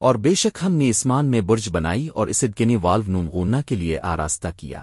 اور بے شک ہم نے اسمان میں برج بنائی اور اسے گنی والو نون کے لیے آراستہ کیا۔